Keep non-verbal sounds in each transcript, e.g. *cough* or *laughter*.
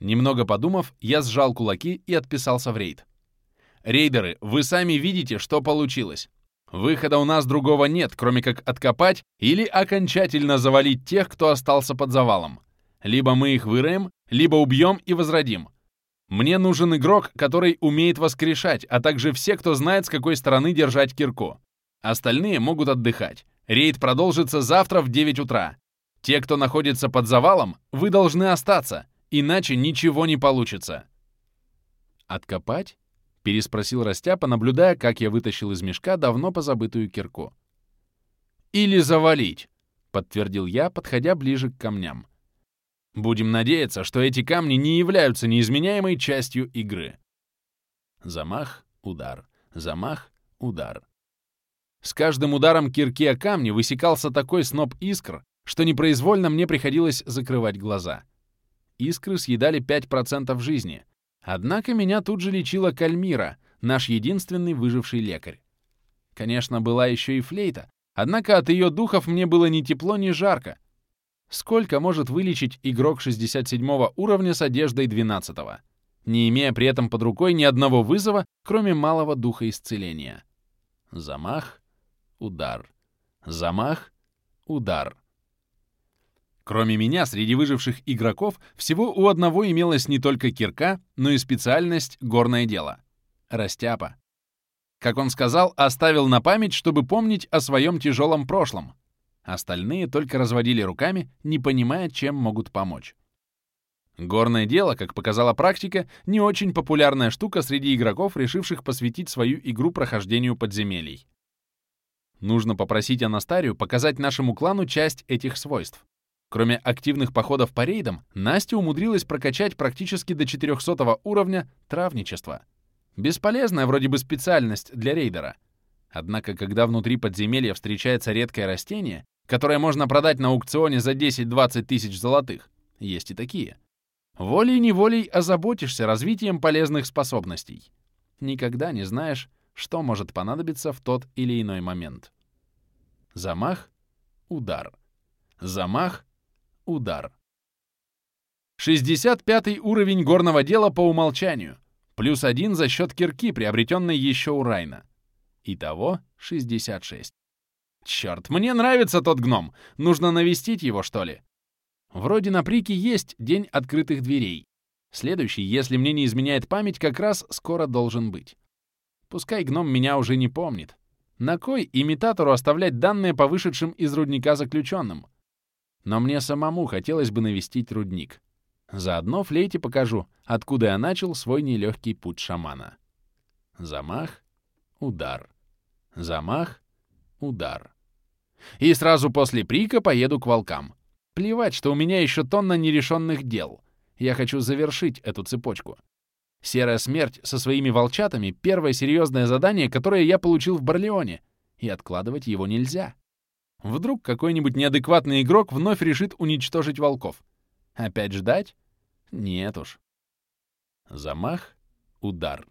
Немного подумав, я сжал кулаки и отписался в рейд. «Рейдеры, вы сами видите, что получилось. Выхода у нас другого нет, кроме как откопать или окончательно завалить тех, кто остался под завалом. Либо мы их выроем, либо убьем и возродим. Мне нужен игрок, который умеет воскрешать, а также все, кто знает, с какой стороны держать кирку. Остальные могут отдыхать. Рейд продолжится завтра в 9 утра. Те, кто находится под завалом, вы должны остаться, иначе ничего не получится. Откопать? Переспросил Растяпа, наблюдая, как я вытащил из мешка давно позабытую кирку. «Или завалить», — подтвердил я, подходя ближе к камням. Будем надеяться, что эти камни не являются неизменяемой частью игры. Замах, удар, замах, удар. С каждым ударом кирки о камни высекался такой сноп искр, что непроизвольно мне приходилось закрывать глаза. Искры съедали 5% жизни. Однако меня тут же лечила Кальмира, наш единственный выживший лекарь. Конечно, была еще и флейта, однако от ее духов мне было ни тепло, ни жарко, Сколько может вылечить игрок 67 уровня с одеждой 12 не имея при этом под рукой ни одного вызова, кроме малого духа исцеления? Замах, удар. Замах, удар. Кроме меня, среди выживших игроков, всего у одного имелась не только кирка, но и специальность «горное дело» — растяпа. Как он сказал, оставил на память, чтобы помнить о своем тяжелом прошлом, Остальные только разводили руками, не понимая, чем могут помочь. Горное дело, как показала практика, не очень популярная штука среди игроков, решивших посвятить свою игру прохождению подземелий. Нужно попросить Анастарию показать нашему клану часть этих свойств. Кроме активных походов по рейдам, Настя умудрилась прокачать практически до 400 уровня травничество. Бесполезная вроде бы специальность для рейдера. Однако, когда внутри подземелья встречается редкое растение, которое можно продать на аукционе за 10-20 тысяч золотых. Есть и такие. Волей-неволей озаботишься развитием полезных способностей. Никогда не знаешь, что может понадобиться в тот или иной момент. Замах, удар. Замах, удар. 65 уровень горного дела по умолчанию, плюс один за счет кирки, приобретенной еще у Райна. Итого 66. Черт, мне нравится тот гном. Нужно навестить его, что ли? Вроде на Прике есть день открытых дверей. Следующий, если мне не изменяет память, как раз скоро должен быть. Пускай гном меня уже не помнит. На кой имитатору оставлять данные по вышедшим из рудника заключенным? Но мне самому хотелось бы навестить рудник. Заодно флейте покажу, откуда я начал свой нелегкий путь шамана. Замах, удар. Замах, удар. И сразу после прика поеду к волкам. Плевать, что у меня еще тонна нерешенных дел. Я хочу завершить эту цепочку. Серая смерть со своими волчатами — первое серьезное задание, которое я получил в Барлеоне, и откладывать его нельзя. Вдруг какой-нибудь неадекватный игрок вновь решит уничтожить волков. Опять ждать? Нет уж. Замах, удар.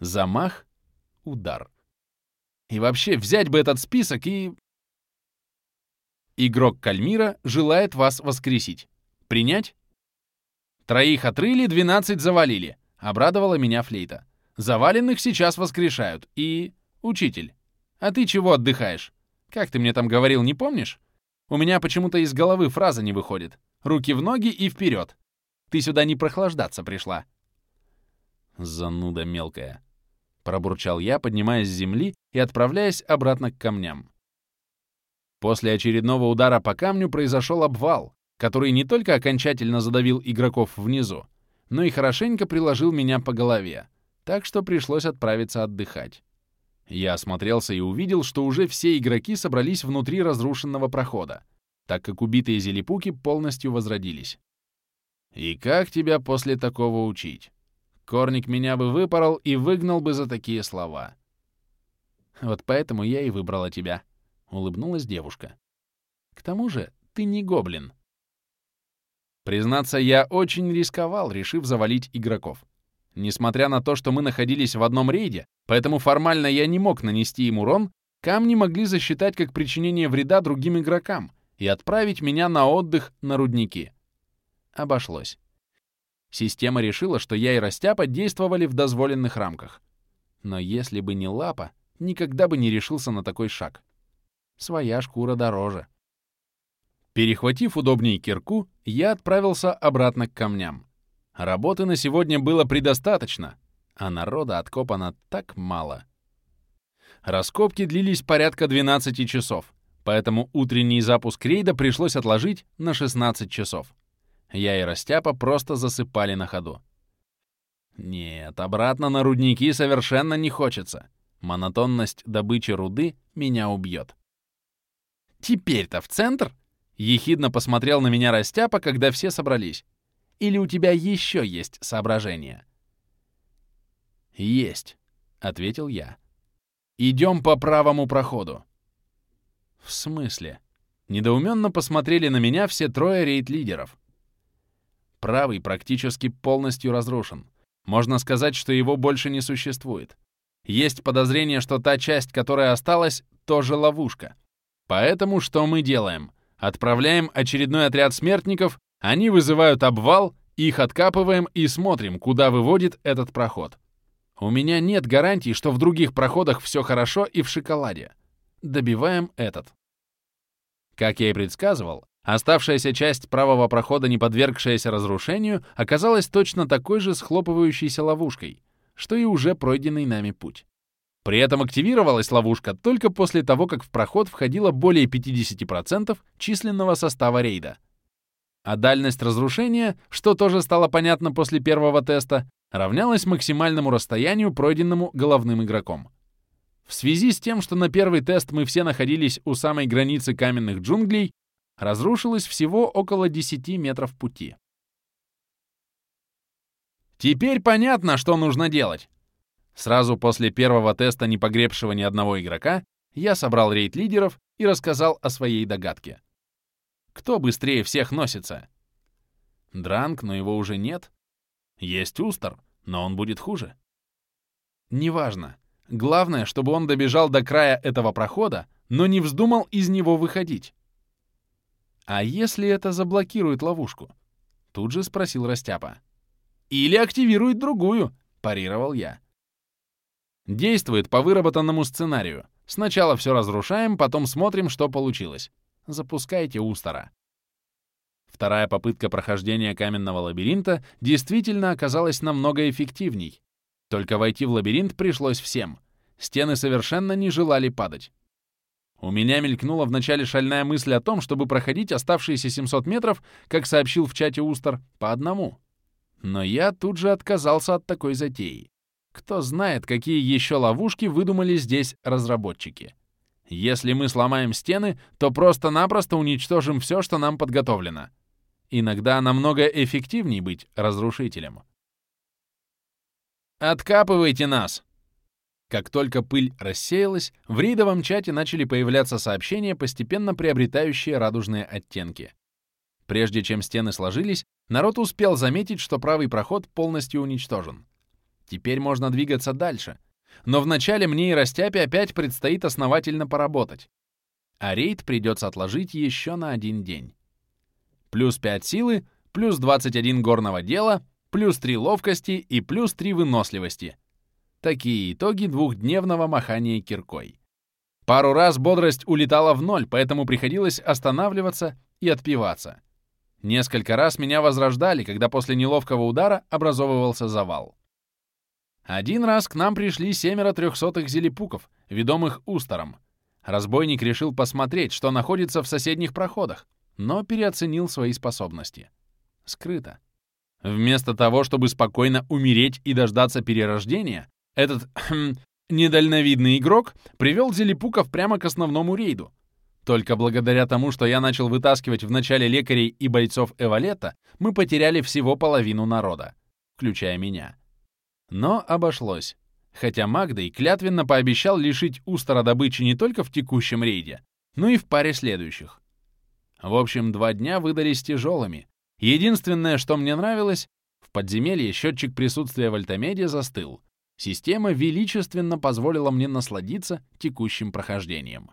Замах, удар. И вообще взять бы этот список и... Игрок Кальмира желает вас воскресить. Принять? Троих отрыли, 12 завалили. Обрадовала меня флейта. Заваленных сейчас воскрешают. И... Учитель. А ты чего отдыхаешь? Как ты мне там говорил, не помнишь? У меня почему-то из головы фраза не выходит. Руки в ноги и вперед. Ты сюда не прохлаждаться пришла. Зануда мелкая. Пробурчал я, поднимаясь с земли и отправляясь обратно к камням. После очередного удара по камню произошел обвал, который не только окончательно задавил игроков внизу, но и хорошенько приложил меня по голове, так что пришлось отправиться отдыхать. Я осмотрелся и увидел, что уже все игроки собрались внутри разрушенного прохода, так как убитые зелепуки полностью возродились. И как тебя после такого учить? Корник меня бы выпорол и выгнал бы за такие слова. Вот поэтому я и выбрала тебя. Улыбнулась девушка. К тому же ты не гоблин. Признаться, я очень рисковал, решив завалить игроков. Несмотря на то, что мы находились в одном рейде, поэтому формально я не мог нанести им урон, камни могли засчитать как причинение вреда другим игрокам и отправить меня на отдых на рудники. Обошлось. Система решила, что я и Растяпа действовали в дозволенных рамках. Но если бы не Лапа, никогда бы не решился на такой шаг. Своя шкура дороже. Перехватив удобнее кирку, я отправился обратно к камням. Работы на сегодня было предостаточно, а народа откопано так мало. Раскопки длились порядка 12 часов, поэтому утренний запуск рейда пришлось отложить на 16 часов. Я и Растяпа просто засыпали на ходу. Нет, обратно на рудники совершенно не хочется. Монотонность добычи руды меня убьет. «Теперь-то в центр?» — ехидно посмотрел на меня Растяпа, когда все собрались. «Или у тебя еще есть соображения?» «Есть», — ответил я. «Идем по правому проходу». «В смысле?» Недоуменно посмотрели на меня все трое рейд-лидеров. Правый практически полностью разрушен. Можно сказать, что его больше не существует. Есть подозрение, что та часть, которая осталась, тоже ловушка. Поэтому что мы делаем? Отправляем очередной отряд смертников, они вызывают обвал, их откапываем и смотрим, куда выводит этот проход. У меня нет гарантий, что в других проходах все хорошо и в шоколаде. Добиваем этот. Как я и предсказывал, Оставшаяся часть правого прохода, не подвергшаяся разрушению, оказалась точно такой же схлопывающейся ловушкой, что и уже пройденный нами путь. При этом активировалась ловушка только после того, как в проход входило более 50% численного состава рейда. А дальность разрушения, что тоже стало понятно после первого теста, равнялась максимальному расстоянию, пройденному головным игроком. В связи с тем, что на первый тест мы все находились у самой границы каменных джунглей, разрушилось всего около 10 метров пути. Теперь понятно, что нужно делать. Сразу после первого теста, не погребшего ни одного игрока, я собрал рейд лидеров и рассказал о своей догадке. Кто быстрее всех носится? Дранг, но его уже нет. Есть Устер, но он будет хуже. Неважно. Главное, чтобы он добежал до края этого прохода, но не вздумал из него выходить. «А если это заблокирует ловушку?» Тут же спросил Растяпа. «Или активирует другую», — парировал я. Действует по выработанному сценарию. Сначала все разрушаем, потом смотрим, что получилось. Запускайте Устара. Вторая попытка прохождения каменного лабиринта действительно оказалась намного эффективней. Только войти в лабиринт пришлось всем. Стены совершенно не желали падать. У меня мелькнула вначале шальная мысль о том, чтобы проходить оставшиеся 700 метров, как сообщил в чате Устер, по одному. Но я тут же отказался от такой затеи. Кто знает, какие еще ловушки выдумали здесь разработчики. Если мы сломаем стены, то просто-напросто уничтожим все, что нам подготовлено. Иногда намного эффективнее быть разрушителем. «Откапывайте нас!» Как только пыль рассеялась, в рейдовом чате начали появляться сообщения, постепенно приобретающие радужные оттенки. Прежде чем стены сложились, народ успел заметить, что правый проход полностью уничтожен. Теперь можно двигаться дальше. Но вначале мне и Растяпе опять предстоит основательно поработать. А рейд придется отложить еще на один день. Плюс 5 силы, плюс 21 горного дела, плюс 3 ловкости и плюс 3 выносливости — Такие итоги двухдневного махания киркой. Пару раз бодрость улетала в ноль, поэтому приходилось останавливаться и отпиваться. Несколько раз меня возрождали, когда после неловкого удара образовывался завал. Один раз к нам пришли семеро трехсотых зелепуков, ведомых Устором. Разбойник решил посмотреть, что находится в соседних проходах, но переоценил свои способности. Скрыто. Вместо того, чтобы спокойно умереть и дождаться перерождения, этот *clears throat* хм, недальновидный игрок привел Зелепуков прямо к основному рейду. Только благодаря тому, что я начал вытаскивать в начале лекарей и бойцов Эвалета, мы потеряли всего половину народа, включая меня. Но обошлось. Хотя Магдой клятвенно пообещал лишить Устара добычи не только в текущем рейде, но и в паре следующих. В общем, два дня выдались тяжелыми. Единственное, что мне нравилось, в подземелье счетчик присутствия в Альтамеде застыл, Система величественно позволила мне насладиться текущим прохождением.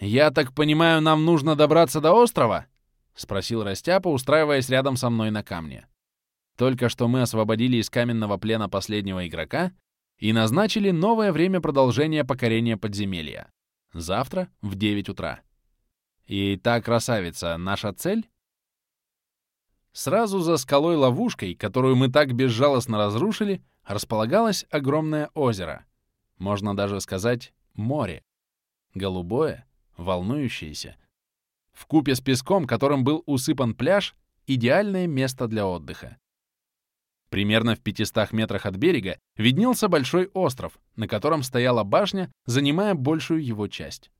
«Я так понимаю, нам нужно добраться до острова?» — спросил Растяпа, устраиваясь рядом со мной на камне. Только что мы освободили из каменного плена последнего игрока и назначили новое время продолжения покорения подземелья. Завтра в 9 утра. И та красавица — наша цель? Сразу за скалой-ловушкой, которую мы так безжалостно разрушили, располагалось огромное озеро. Можно даже сказать море. Голубое, волнующееся. В купе с песком, которым был усыпан пляж, идеальное место для отдыха. Примерно в 500 метрах от берега виднелся большой остров, на котором стояла башня, занимая большую его часть.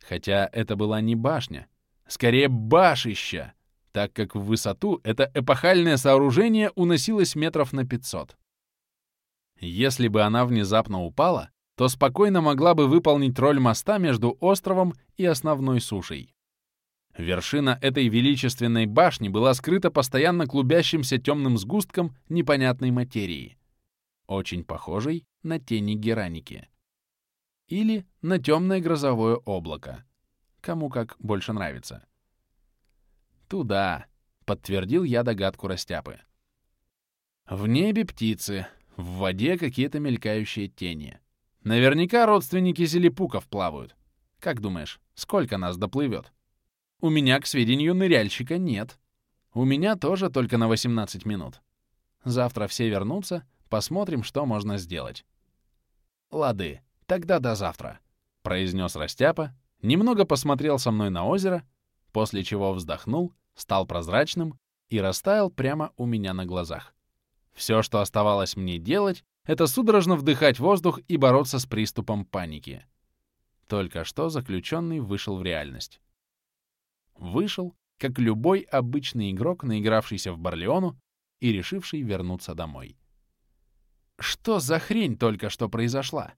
Хотя это была не башня, скорее башища, так как в высоту это эпохальное сооружение уносилось метров на 500. Если бы она внезапно упала, то спокойно могла бы выполнить роль моста между островом и основной сушей. Вершина этой величественной башни была скрыта постоянно клубящимся темным сгустком непонятной материи, очень похожей на тени гераники. Или на темное грозовое облако. Кому как больше нравится. «Туда», — подтвердил я догадку Растяпы. В небе птицы, в воде какие-то мелькающие тени. Наверняка родственники зелепуков плавают. Как думаешь, сколько нас доплывет? У меня, к сведению, ныряльщика нет. У меня тоже только на 18 минут. Завтра все вернутся, посмотрим, что можно сделать. Лады, тогда до завтра, — произнес Растяпа, немного посмотрел со мной на озеро, после чего вздохнул, стал прозрачным и растаял прямо у меня на глазах. Все, что оставалось мне делать, это судорожно вдыхать воздух и бороться с приступом паники. Только что заключенный вышел в реальность. Вышел, как любой обычный игрок, наигравшийся в Барлеону и решивший вернуться домой. Что за хрень только что произошла?